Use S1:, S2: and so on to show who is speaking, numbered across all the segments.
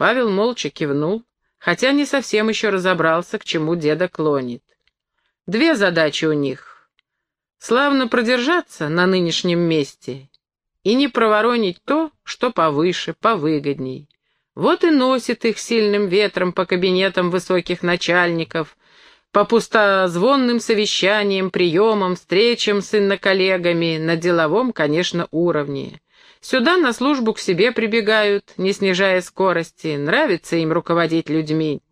S1: Павел молча кивнул, хотя не совсем еще разобрался, к чему деда клонит. Две задачи у них. Славно продержаться на нынешнем месте и не проворонить то, что повыше, повыгодней. Вот и носит их сильным ветром по кабинетам высоких начальников, по пустозвонным совещаниям, приемам, встречам с инноколлегами на деловом, конечно, уровне. Сюда на службу к себе прибегают, не снижая скорости. Нравится им руководить людьми.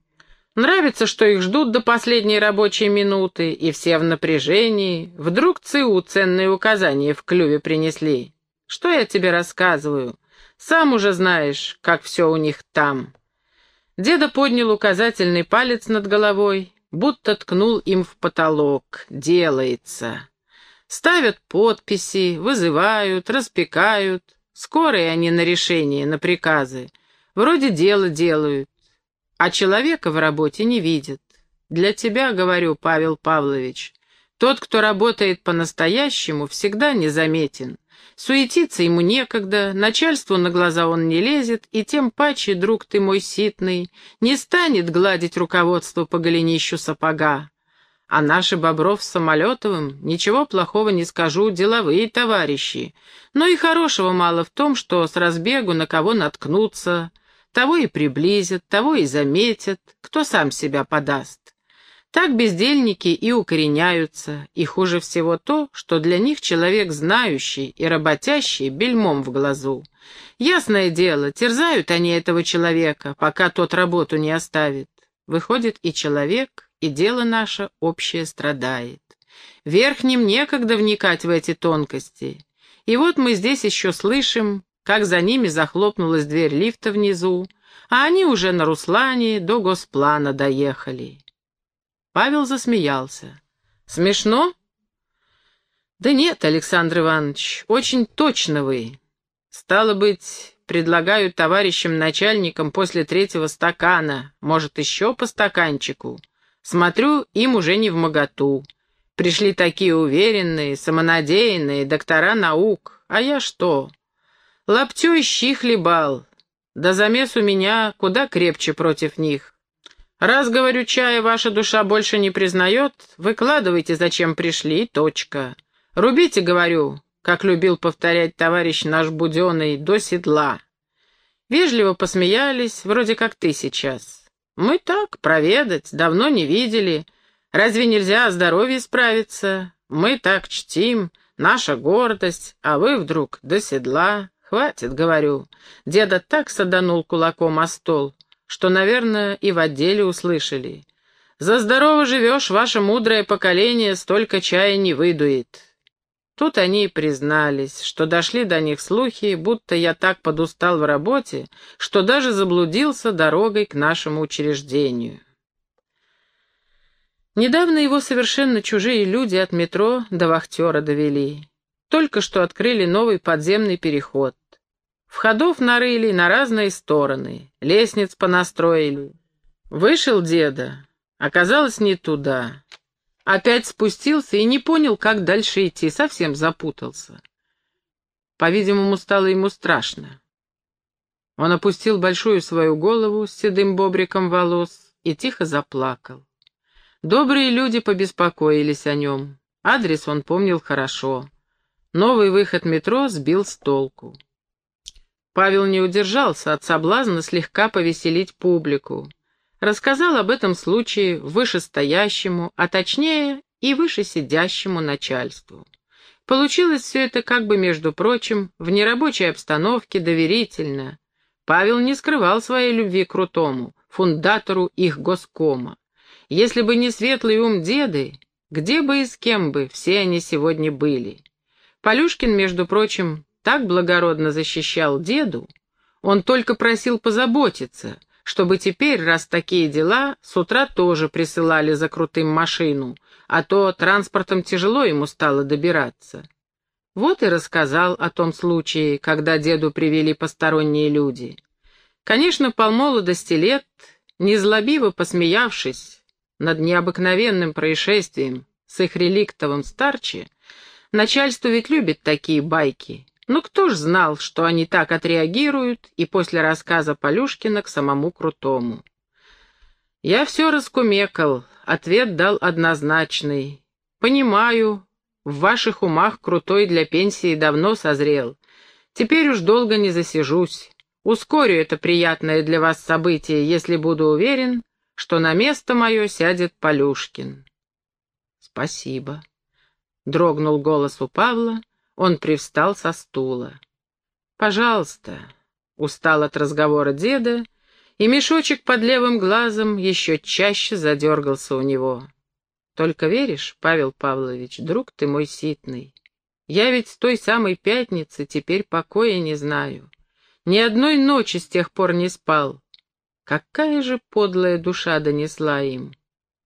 S1: Нравится, что их ждут до последней рабочей минуты, и все в напряжении. Вдруг ЦУ ценные указания в клюве принесли. Что я тебе рассказываю? Сам уже знаешь, как все у них там. Деда поднял указательный палец над головой, будто ткнул им в потолок. Делается. Ставят подписи, вызывают, распекают. Скорые они на решение, на приказы. Вроде дело делают, а человека в работе не видят. Для тебя, говорю, Павел Павлович, тот, кто работает по-настоящему, всегда незаметен. Суетиться ему некогда, начальству на глаза он не лезет, и тем паче, друг ты мой ситный, не станет гладить руководство по голенищу сапога. А наши Бобров с Самолетовым, ничего плохого не скажу, деловые товарищи. Но и хорошего мало в том, что с разбегу на кого наткнуться, того и приблизят, того и заметят, кто сам себя подаст. Так бездельники и укореняются, и хуже всего то, что для них человек знающий и работящий бельмом в глазу. Ясное дело, терзают они этого человека, пока тот работу не оставит. Выходит, и человек и дело наше общее страдает. Верхним некогда вникать в эти тонкости. И вот мы здесь еще слышим, как за ними захлопнулась дверь лифта внизу, а они уже на Руслане до госплана доехали. Павел засмеялся. «Смешно?» «Да нет, Александр Иванович, очень точно вы. Стало быть, предлагают товарищам начальникам после третьего стакана, может, еще по стаканчику. Смотрю, им уже не в моготу. Пришли такие уверенные, самонадеянные, доктора наук. А я что? Лаптю щи хлебал. Да замес у меня куда крепче против них. Раз, говорю, чая ваша душа больше не признает, выкладывайте, зачем пришли, точка. Рубите, говорю, как любил повторять товарищ наш Буденный, до седла. Вежливо посмеялись, вроде как ты сейчас. «Мы так, проведать, давно не видели. Разве нельзя о здоровье справиться? Мы так чтим, наша гордость, а вы вдруг до седла. Хватит, говорю». Деда так саданул кулаком о стол, что, наверное, и в отделе услышали. «За здорово живешь, ваше мудрое поколение столько чая не выдует. Тут они и признались, что дошли до них слухи, будто я так подустал в работе, что даже заблудился дорогой к нашему учреждению. Недавно его совершенно чужие люди от метро до вахтера довели. Только что открыли новый подземный переход. Входов нарыли на разные стороны, лестниц понастроили. Вышел деда, оказалось не туда. Опять спустился и не понял, как дальше идти, совсем запутался. По-видимому, стало ему страшно. Он опустил большую свою голову с седым бобриком волос и тихо заплакал. Добрые люди побеспокоились о нем. Адрес он помнил хорошо. Новый выход метро сбил с толку. Павел не удержался от соблазна слегка повеселить публику рассказал об этом случае вышестоящему, а точнее и вышесидящему начальству. Получилось все это как бы, между прочим, в нерабочей обстановке доверительно. Павел не скрывал своей любви к Крутому, фундатору их госкома. Если бы не светлый ум деды, где бы и с кем бы все они сегодня были. Полюшкин, между прочим, так благородно защищал деду, он только просил позаботиться, чтобы теперь, раз такие дела, с утра тоже присылали за крутым машину, а то транспортом тяжело ему стало добираться. Вот и рассказал о том случае, когда деду привели посторонние люди. Конечно, полмолодости лет, незлобиво посмеявшись над необыкновенным происшествием с их реликтовым старче, начальство ведь любит такие байки, Но кто ж знал, что они так отреагируют и после рассказа Полюшкина к самому Крутому? Я все раскумекал, ответ дал однозначный. Понимаю, в ваших умах Крутой для пенсии давно созрел. Теперь уж долго не засижусь. Ускорю это приятное для вас событие, если буду уверен, что на место мое сядет Полюшкин. Спасибо. Дрогнул голос у Павла, он привстал со стула. «Пожалуйста», — устал от разговора деда, и мешочек под левым глазом еще чаще задергался у него. «Только веришь, Павел Павлович, друг ты мой ситный, я ведь с той самой пятницы теперь покоя не знаю. Ни одной ночи с тех пор не спал. Какая же подлая душа донесла им?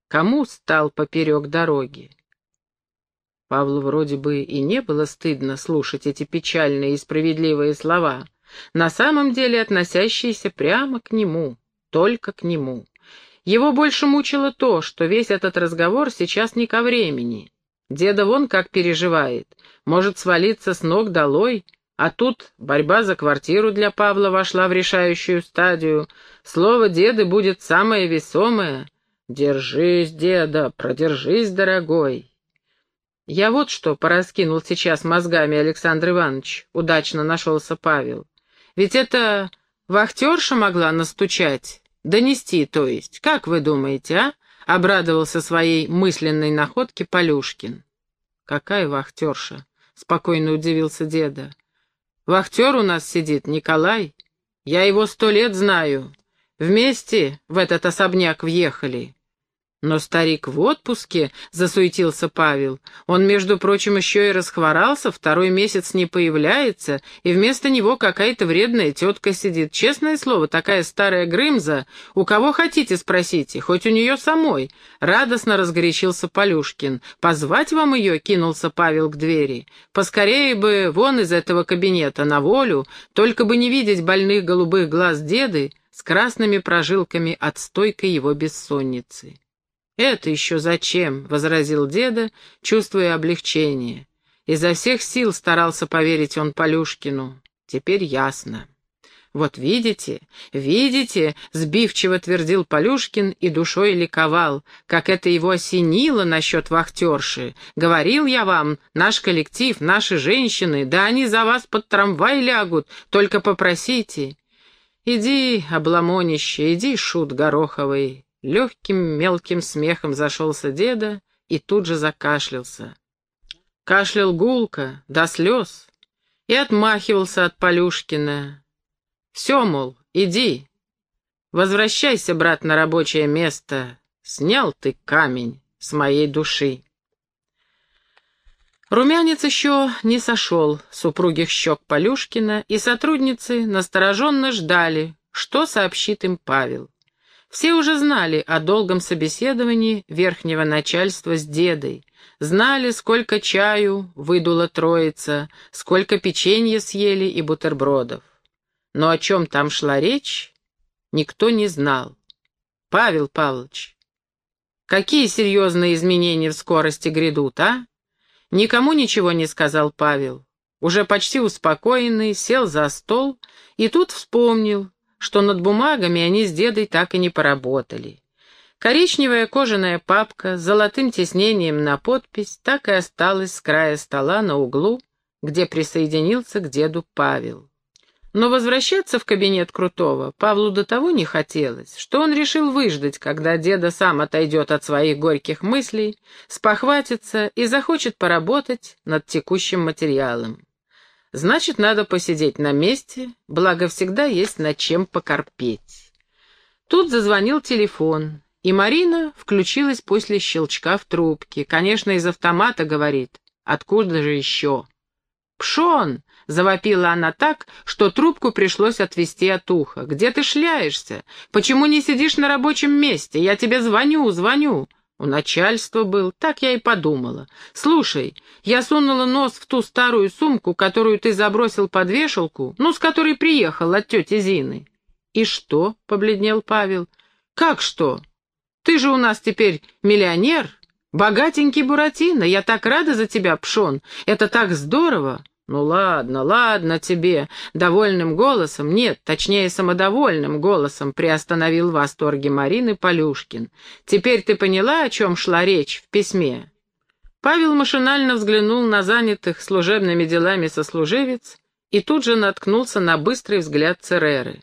S1: Кому стал поперек дороги? Павлу вроде бы и не было стыдно слушать эти печальные и справедливые слова, на самом деле относящиеся прямо к нему, только к нему. Его больше мучило то, что весь этот разговор сейчас не ко времени. Деда вон как переживает, может свалиться с ног долой, а тут борьба за квартиру для Павла вошла в решающую стадию. Слово деда будет самое весомое. «Держись, деда, продержись, дорогой». «Я вот что пораскинул сейчас мозгами, Александр Иванович», — удачно нашелся Павел. «Ведь это вахтерша могла настучать, донести, то есть. Как вы думаете, а?» — обрадовался своей мысленной находке Полюшкин. «Какая вахтерша?» — спокойно удивился деда. «Вахтер у нас сидит, Николай. Я его сто лет знаю. Вместе в этот особняк въехали. «Но старик в отпуске», — засуетился Павел. «Он, между прочим, еще и расхворался, второй месяц не появляется, и вместо него какая-то вредная тетка сидит. Честное слово, такая старая Грымза. У кого хотите, спросите, хоть у нее самой». Радостно разгорячился Полюшкин. «Позвать вам ее?» — кинулся Павел к двери. «Поскорее бы вон из этого кабинета, на волю, только бы не видеть больных голубых глаз деды с красными прожилками от стойкой его бессонницы». «Это еще зачем?» — возразил деда, чувствуя облегчение. Изо всех сил старался поверить он Полюшкину. Теперь ясно. «Вот видите, видите», — сбивчиво твердил Полюшкин и душой ликовал, как это его осенило насчет вахтерши. «Говорил я вам, наш коллектив, наши женщины, да они за вас под трамвай лягут, только попросите». «Иди, обломонище, иди, шут гороховый, Легким мелким смехом зашелся деда и тут же закашлялся. Кашлял гулко, до слез, и отмахивался от Полюшкина. «Все, мол, иди. Возвращайся, брат, на рабочее место. Снял ты камень с моей души». Румянец еще не сошел с упругих щек Полюшкина, и сотрудницы настороженно ждали, что сообщит им Павел. Все уже знали о долгом собеседовании верхнего начальства с дедой, знали, сколько чаю выдула троица, сколько печенья съели и бутербродов. Но о чем там шла речь, никто не знал. Павел Павлович, какие серьезные изменения в скорости грядут, а? Никому ничего не сказал Павел. Уже почти успокоенный, сел за стол и тут вспомнил, что над бумагами они с дедой так и не поработали. Коричневая кожаная папка с золотым тиснением на подпись так и осталась с края стола на углу, где присоединился к деду Павел. Но возвращаться в кабинет Крутого Павлу до того не хотелось, что он решил выждать, когда деда сам отойдет от своих горьких мыслей, спохватится и захочет поработать над текущим материалом. Значит, надо посидеть на месте, благо всегда есть над чем покорпеть. Тут зазвонил телефон, и Марина включилась после щелчка в трубке. Конечно, из автомата, говорит. Откуда же еще? «Пшон!» — завопила она так, что трубку пришлось отвести от уха. «Где ты шляешься? Почему не сидишь на рабочем месте? Я тебе звоню, звоню!» У начальства был, так я и подумала. Слушай, я сунула нос в ту старую сумку, которую ты забросил под вешалку, ну, с которой приехал от тети Зины. И что? — побледнел Павел. Как что? Ты же у нас теперь миллионер, богатенький Буратино. Я так рада за тебя, Пшон. Это так здорово. «Ну ладно, ладно тебе», — довольным голосом, нет, точнее, самодовольным голосом приостановил в восторге Марины Полюшкин. «Теперь ты поняла, о чем шла речь в письме?» Павел машинально взглянул на занятых служебными делами сослуживец и тут же наткнулся на быстрый взгляд Цереры.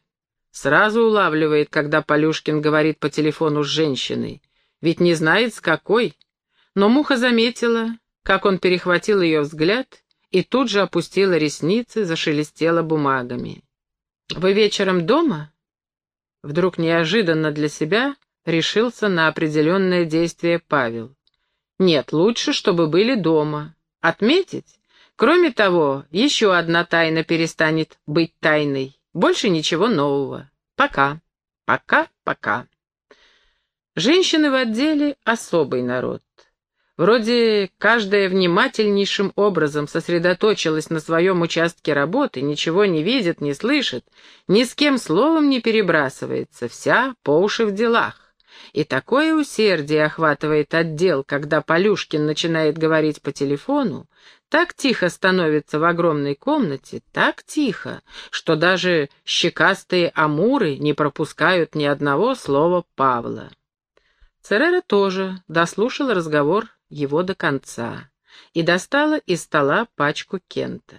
S1: Сразу улавливает, когда Полюшкин говорит по телефону с женщиной. Ведь не знает, с какой. Но Муха заметила, как он перехватил ее взгляд и тут же опустила ресницы, зашелестела бумагами. «Вы вечером дома?» Вдруг неожиданно для себя решился на определенное действие Павел. «Нет, лучше, чтобы были дома. Отметить? Кроме того, еще одна тайна перестанет быть тайной. Больше ничего нового. Пока. Пока, пока». Женщины в отделе — особый народ. Вроде каждая внимательнейшим образом сосредоточилась на своем участке работы, ничего не видит, не слышит, ни с кем словом не перебрасывается, вся по уши в делах. И такое усердие охватывает отдел, когда Полюшкин начинает говорить по телефону, так тихо становится в огромной комнате, так тихо, что даже щекастые амуры не пропускают ни одного слова Павла. Церера тоже дослушал разговор его до конца и достала из стола пачку Кента.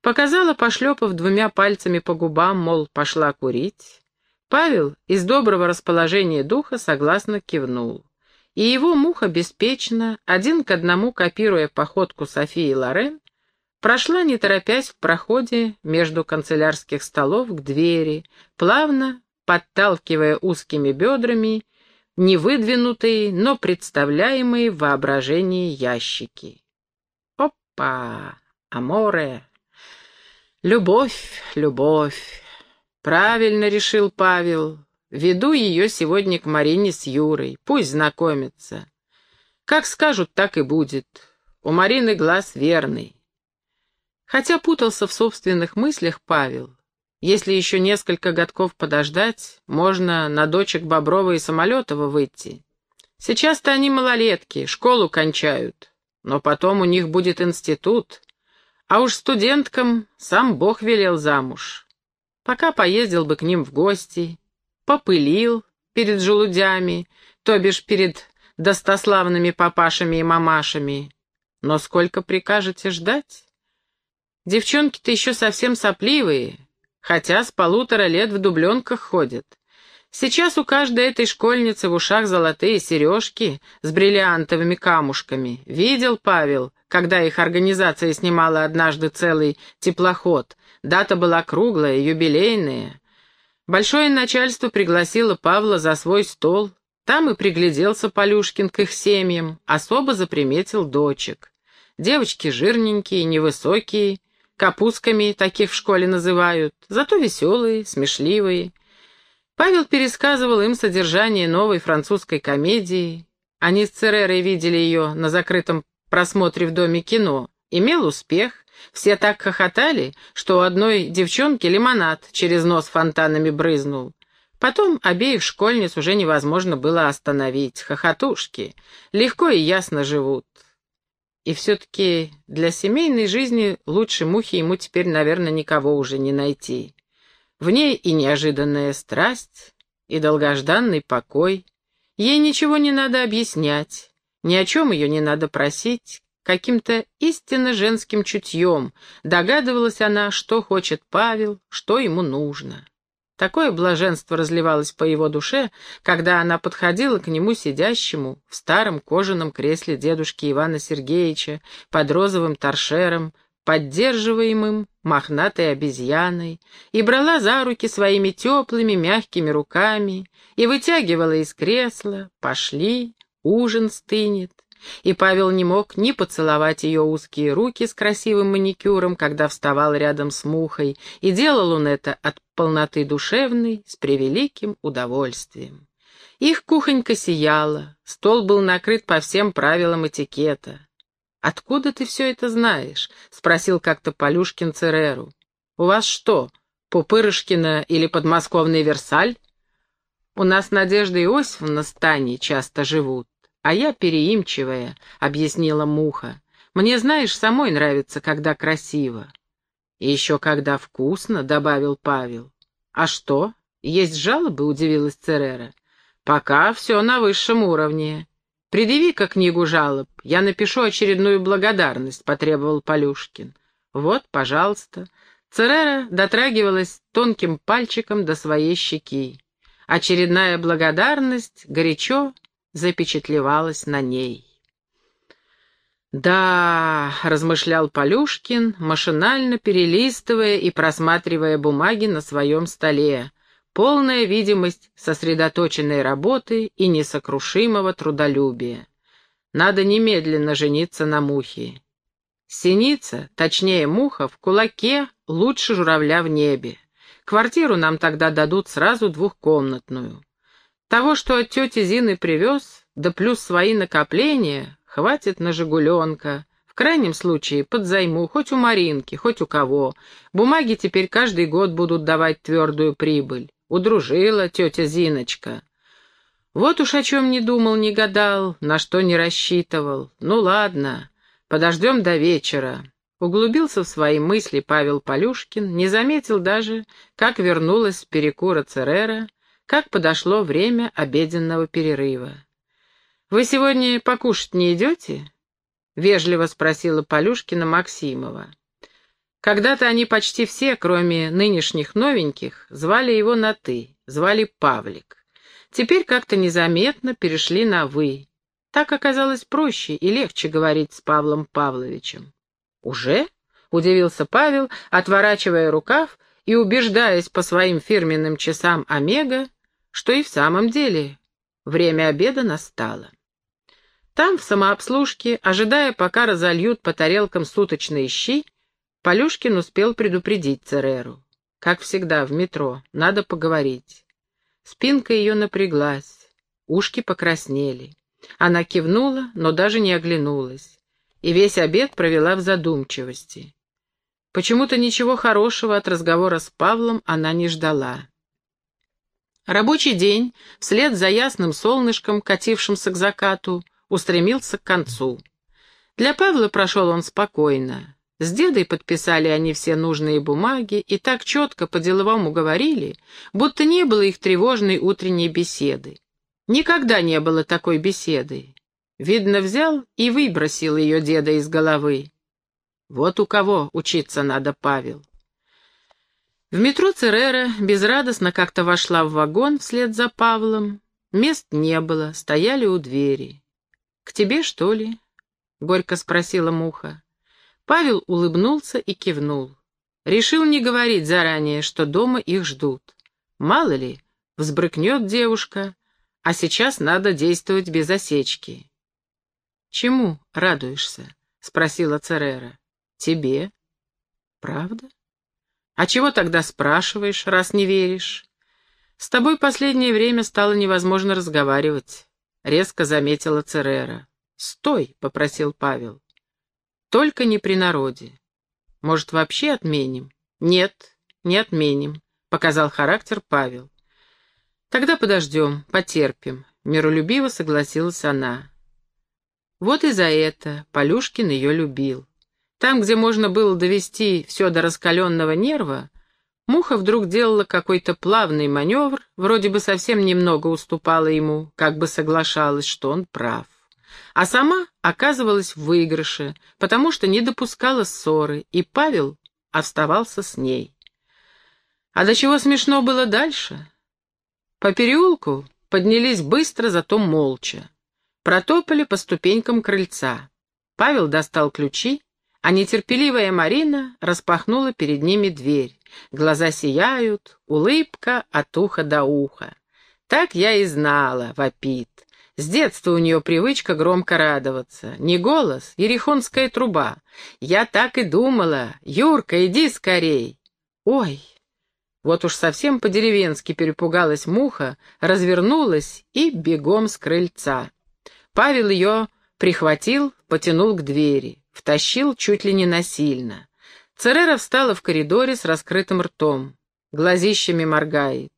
S1: Показала, пошлепав двумя пальцами по губам, мол, пошла курить. Павел из доброго расположения духа согласно кивнул. И его муха беспечно, один к одному копируя походку Софии Лорен, прошла, не торопясь, в проходе между канцелярских столов к двери, плавно подталкивая узкими бедрами невыдвинутые, но представляемые в воображении ящики. Опа! Аморе! Любовь, любовь! Правильно решил Павел. Веду ее сегодня к Марине с Юрой. Пусть знакомятся. Как скажут, так и будет. У Марины глаз верный. Хотя путался в собственных мыслях Павел, если еще несколько годков подождать, можно на дочек Боброва и Самолетова выйти. Сейчас-то они малолетки, школу кончают, но потом у них будет институт, а уж студенткам сам Бог велел замуж. Пока поездил бы к ним в гости, попылил перед желудями, то бишь перед достославными папашами и мамашами. Но сколько прикажете ждать? Девчонки-то еще совсем сопливые, хотя с полутора лет в дубленках ходят. Сейчас у каждой этой школьницы в ушах золотые сережки с бриллиантовыми камушками. Видел Павел, когда их организация снимала однажды целый теплоход. Дата была круглая, юбилейная. Большое начальство пригласило Павла за свой стол. Там и пригляделся Полюшкин к их семьям, особо заприметил дочек. Девочки жирненькие, невысокие, Капусками таких в школе называют, зато веселые, смешливые. Павел пересказывал им содержание новой французской комедии. Они с Церерой видели ее на закрытом просмотре в Доме кино. Имел успех. Все так хохотали, что у одной девчонки лимонад через нос фонтанами брызнул. Потом обеих школьниц уже невозможно было остановить. Хохотушки. Легко и ясно живут. И все-таки для семейной жизни лучше мухи ему теперь, наверное, никого уже не найти. В ней и неожиданная страсть, и долгожданный покой. Ей ничего не надо объяснять, ни о чем ее не надо просить. Каким-то истинно женским чутьем догадывалась она, что хочет Павел, что ему нужно. Такое блаженство разливалось по его душе, когда она подходила к нему сидящему в старом кожаном кресле дедушки Ивана Сергеевича под розовым торшером, поддерживаемым мохнатой обезьяной, и брала за руки своими теплыми мягкими руками, и вытягивала из кресла «Пошли, ужин стынет». И Павел не мог ни поцеловать ее узкие руки с красивым маникюром, когда вставал рядом с мухой, и делал он это от полноты душевной, с превеликим удовольствием. Их кухонька сияла, стол был накрыт по всем правилам этикета. «Откуда ты все это знаешь?» — спросил как-то Полюшкин Цереру. «У вас что, Пупырышкина или подмосковный Версаль?» «У нас Надежда Иосифовна с Таней часто живут, а я переимчивая», — объяснила Муха. Мне, знаешь, самой нравится, когда красиво». «И еще когда вкусно», — добавил Павел. «А что? Есть жалобы?» — удивилась Церера. «Пока все на высшем уровне. Предъяви-ка книгу жалоб, я напишу очередную благодарность», — потребовал Полюшкин. «Вот, пожалуйста». Церера дотрагивалась тонким пальчиком до своей щеки. Очередная благодарность горячо запечатлевалась на ней. «Да», — размышлял Полюшкин, машинально перелистывая и просматривая бумаги на своем столе. Полная видимость сосредоточенной работы и несокрушимого трудолюбия. Надо немедленно жениться на мухе. Синица, точнее муха, в кулаке лучше журавля в небе. Квартиру нам тогда дадут сразу двухкомнатную. Того, что от тети Зины привез, да плюс свои накопления, хватит на «Жигуленка». В крайнем случае, подзайму, хоть у Маринки, хоть у кого. Бумаги теперь каждый год будут давать твердую прибыль. Удружила тетя Зиночка. Вот уж о чем не думал, не гадал, на что не рассчитывал. Ну ладно, подождем до вечера. Углубился в свои мысли Павел Полюшкин, не заметил даже, как вернулась с перекура Церера, как подошло время обеденного перерыва. «Вы сегодня покушать не идете?» — вежливо спросила Полюшкина Максимова. Когда-то они почти все, кроме нынешних новеньких, звали его на «ты», звали Павлик. Теперь как-то незаметно перешли на «вы». Так оказалось проще и легче говорить с Павлом Павловичем. «Уже?» — удивился Павел, отворачивая рукав и убеждаясь по своим фирменным часам Омега, что и в самом деле время обеда настало. Там, в самообслужке, ожидая, пока разольют по тарелкам суточные щи, Полюшкин успел предупредить Цереру. Как всегда, в метро, надо поговорить. Спинка ее напряглась, ушки покраснели. Она кивнула, но даже не оглянулась, и весь обед провела в задумчивости. Почему-то ничего хорошего от разговора с Павлом она не ждала. Рабочий день, вслед за ясным солнышком, катившимся к закату, устремился к концу. Для Павла прошел он спокойно. С дедой подписали они все нужные бумаги и так четко по-деловому говорили, будто не было их тревожной утренней беседы. Никогда не было такой беседы. Видно, взял и выбросил ее деда из головы. Вот у кого учиться надо, Павел. В метро Церера безрадостно как-то вошла в вагон вслед за Павлом. Мест не было, стояли у двери. «К тебе, что ли?» — горько спросила Муха. Павел улыбнулся и кивнул. Решил не говорить заранее, что дома их ждут. Мало ли, взбрыкнет девушка, а сейчас надо действовать без осечки. «Чему радуешься?» — спросила Церера. «Тебе». «Правда?» «А чего тогда спрашиваешь, раз не веришь?» «С тобой последнее время стало невозможно разговаривать», — резко заметила Церера. «Стой!» — попросил Павел. Только не при народе. Может, вообще отменим? Нет, не отменим, показал характер Павел. Тогда подождем, потерпим, миролюбиво согласилась она. Вот и за это Полюшкин ее любил. Там, где можно было довести все до раскаленного нерва, Муха вдруг делала какой-то плавный маневр, вроде бы совсем немного уступала ему, как бы соглашалась, что он прав а сама оказывалась в выигрыше, потому что не допускала ссоры, и Павел оставался с ней. А до чего смешно было дальше? По переулку поднялись быстро, зато молча. Протопали по ступенькам крыльца. Павел достал ключи, а нетерпеливая Марина распахнула перед ними дверь. Глаза сияют, улыбка от уха до уха. Так я и знала, вопит. С детства у нее привычка громко радоваться. Не голос, ерехонская труба. Я так и думала. Юрка, иди скорей. Ой! Вот уж совсем по-деревенски перепугалась муха, развернулась и бегом с крыльца. Павел ее прихватил, потянул к двери, втащил чуть ли не насильно. Церера встала в коридоре с раскрытым ртом, глазищами моргает.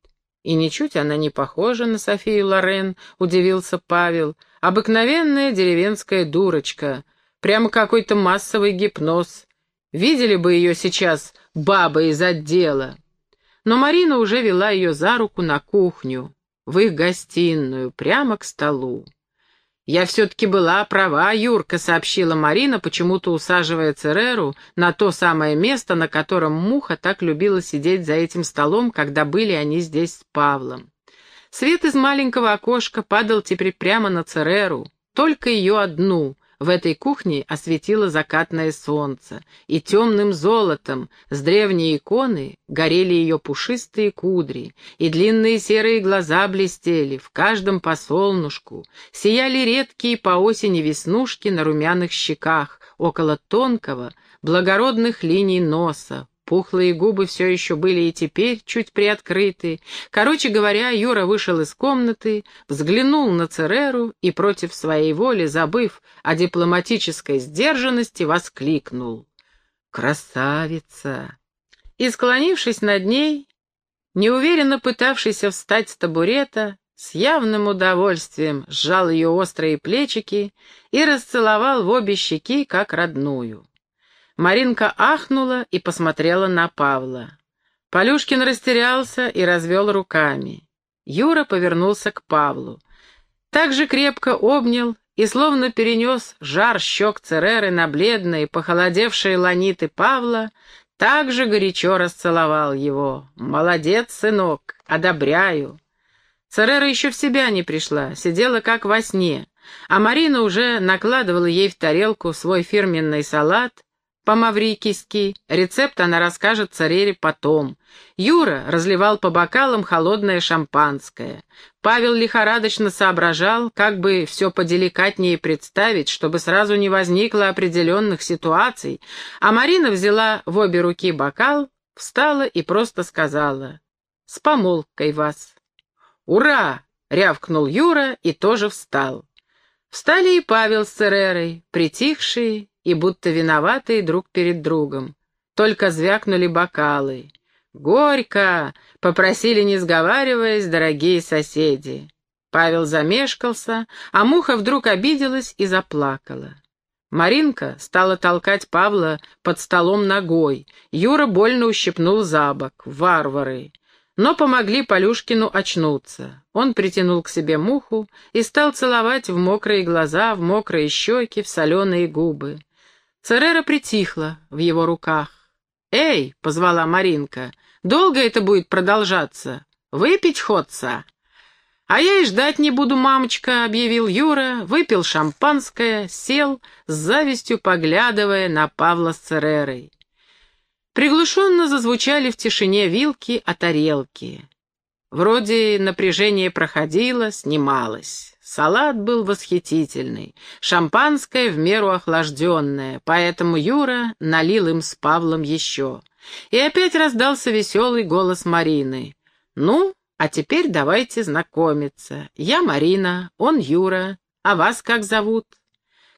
S1: И ничуть она не похожа на Софию Лорен, удивился Павел. Обыкновенная деревенская дурочка. Прямо какой-то массовый гипноз. Видели бы ее сейчас баба из отдела. Но Марина уже вела ее за руку на кухню, в их гостиную, прямо к столу. «Я все-таки была права, Юрка», — сообщила Марина, почему-то усаживая Цереру на то самое место, на котором Муха так любила сидеть за этим столом, когда были они здесь с Павлом. Свет из маленького окошка падал теперь прямо на Цереру, только ее одну, в этой кухне осветило закатное солнце, и темным золотом с древней иконы горели ее пушистые кудри, и длинные серые глаза блестели, в каждом по солнышку, сияли редкие по осени веснушки на румяных щеках, около тонкого, благородных линий носа, Пухлые губы все еще были и теперь чуть приоткрыты. Короче говоря, Юра вышел из комнаты, взглянул на Цереру и против своей воли, забыв о дипломатической сдержанности, воскликнул. «Красавица!» И, склонившись над ней, неуверенно пытавшийся встать с табурета, с явным удовольствием сжал ее острые плечики и расцеловал в обе щеки, как родную. Маринка ахнула и посмотрела на Павла. Полюшкин растерялся и развел руками. Юра повернулся к Павлу. Так же крепко обнял и словно перенес жар щек Цереры на бледные, похолодевшие ланиты Павла, так же горячо расцеловал его. «Молодец, сынок, одобряю». Церера еще в себя не пришла, сидела как во сне, а Марина уже накладывала ей в тарелку свой фирменный салат по-маврикийски. Рецепт она расскажет царере потом. Юра разливал по бокалам холодное шампанское. Павел лихорадочно соображал, как бы все поделикатнее представить, чтобы сразу не возникло определенных ситуаций, а Марина взяла в обе руки бокал, встала и просто сказала «С помолвкой вас». «Ура!» — рявкнул Юра и тоже встал. Встали и Павел с Церерой, притихшие и будто виноватые друг перед другом. Только звякнули бокалы. «Горько!» — попросили, не сговариваясь, дорогие соседи. Павел замешкался, а Муха вдруг обиделась и заплакала. Маринка стала толкать Павла под столом ногой. Юра больно ущипнул за бок. Варвары! Но помогли Полюшкину очнуться. Он притянул к себе муху и стал целовать в мокрые глаза, в мокрые щеки, в соленые губы. Церера притихла в его руках. «Эй!» — позвала Маринка. «Долго это будет продолжаться? Выпить ходца?» «А я и ждать не буду, мамочка», — объявил Юра, выпил шампанское, сел, с завистью поглядывая на Павла с Церерой. Приглушенно зазвучали в тишине вилки о тарелки. Вроде напряжение проходило, снималось. Салат был восхитительный, шампанское в меру охлажденное, поэтому Юра налил им с Павлом еще. И опять раздался веселый голос Марины. «Ну, а теперь давайте знакомиться. Я Марина, он Юра. А вас как зовут?»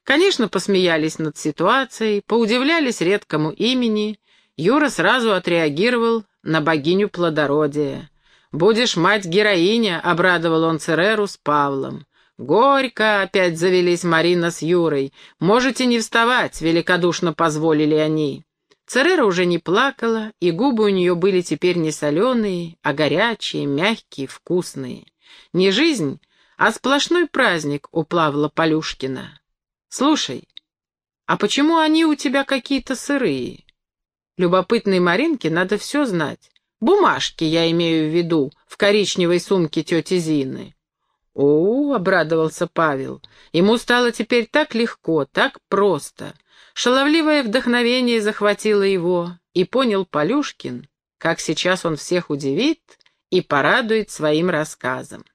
S1: Конечно, посмеялись над ситуацией, поудивлялись редкому имени. Юра сразу отреагировал на богиню плодородия. «Будешь мать-героиня», — обрадовал он Цереру с Павлом. «Горько!» — опять завелись Марина с Юрой. «Можете не вставать!» — великодушно позволили они. Церера уже не плакала, и губы у нее были теперь не соленые, а горячие, мягкие, вкусные. Не жизнь, а сплошной праздник у Плавла Полюшкина. «Слушай, а почему они у тебя какие-то сырые?» Любопытной Маринке надо все знать. Бумажки, я имею в виду, в коричневой сумке тети Зины. «О, — обрадовался Павел, — ему стало теперь так легко, так просто. Шаловливое вдохновение захватило его, и понял Полюшкин, как сейчас он всех удивит и порадует своим рассказом.